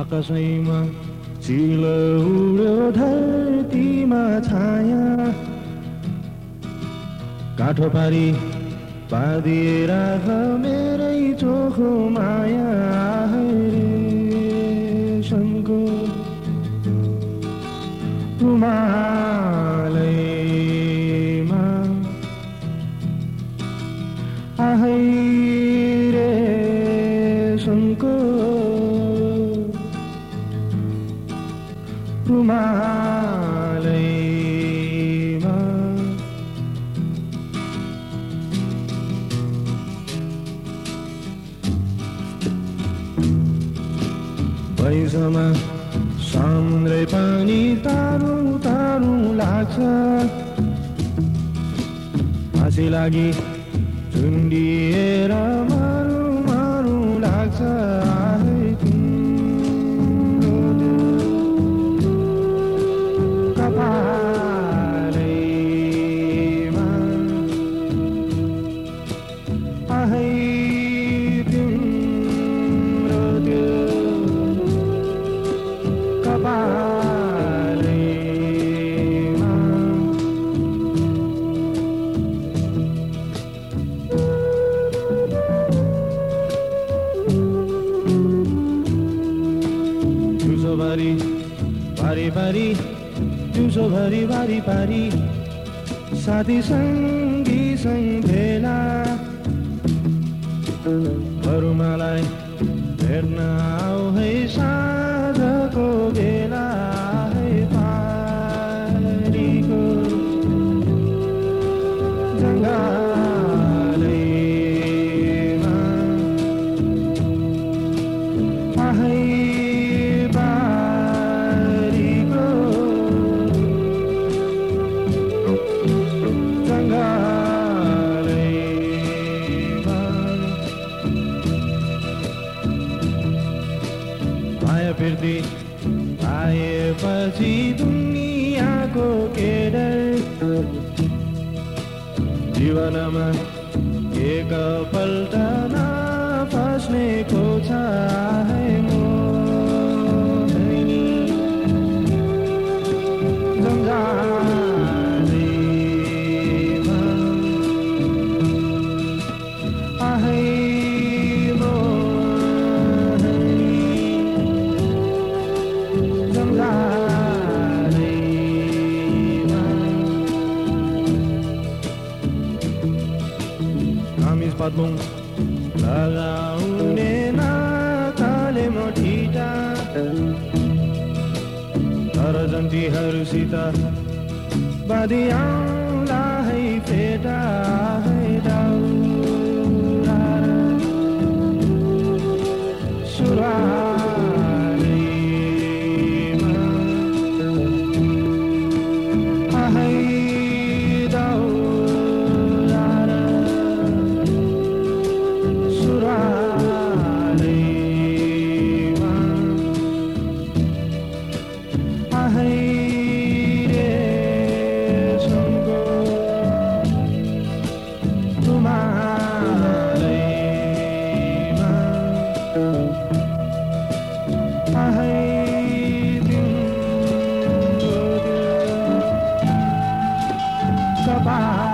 आकाशैमा चिलो उड्यो धरतीमा छाया। काठो पारी पादिएर मेरै चोखो माया रेशमको रुमालैमा आहै भैँसमा समुद्रै पानी तारु तारु लाग्छ। हाँसी लागि झुन्डिएर दिउँसोभरि भारी भारी दिउँसोभरि भारी भारी साथी सङ्गी सङ्ग फिरती आए बसी दुनिया को के डर जीवनमा एक पल्ट ना को छ। कामिज पद्मौँ लगाउने नाताले मोठिटा तर जन्तीहरूसित बाँधी आउँला है फेटा है दाउरा Bye.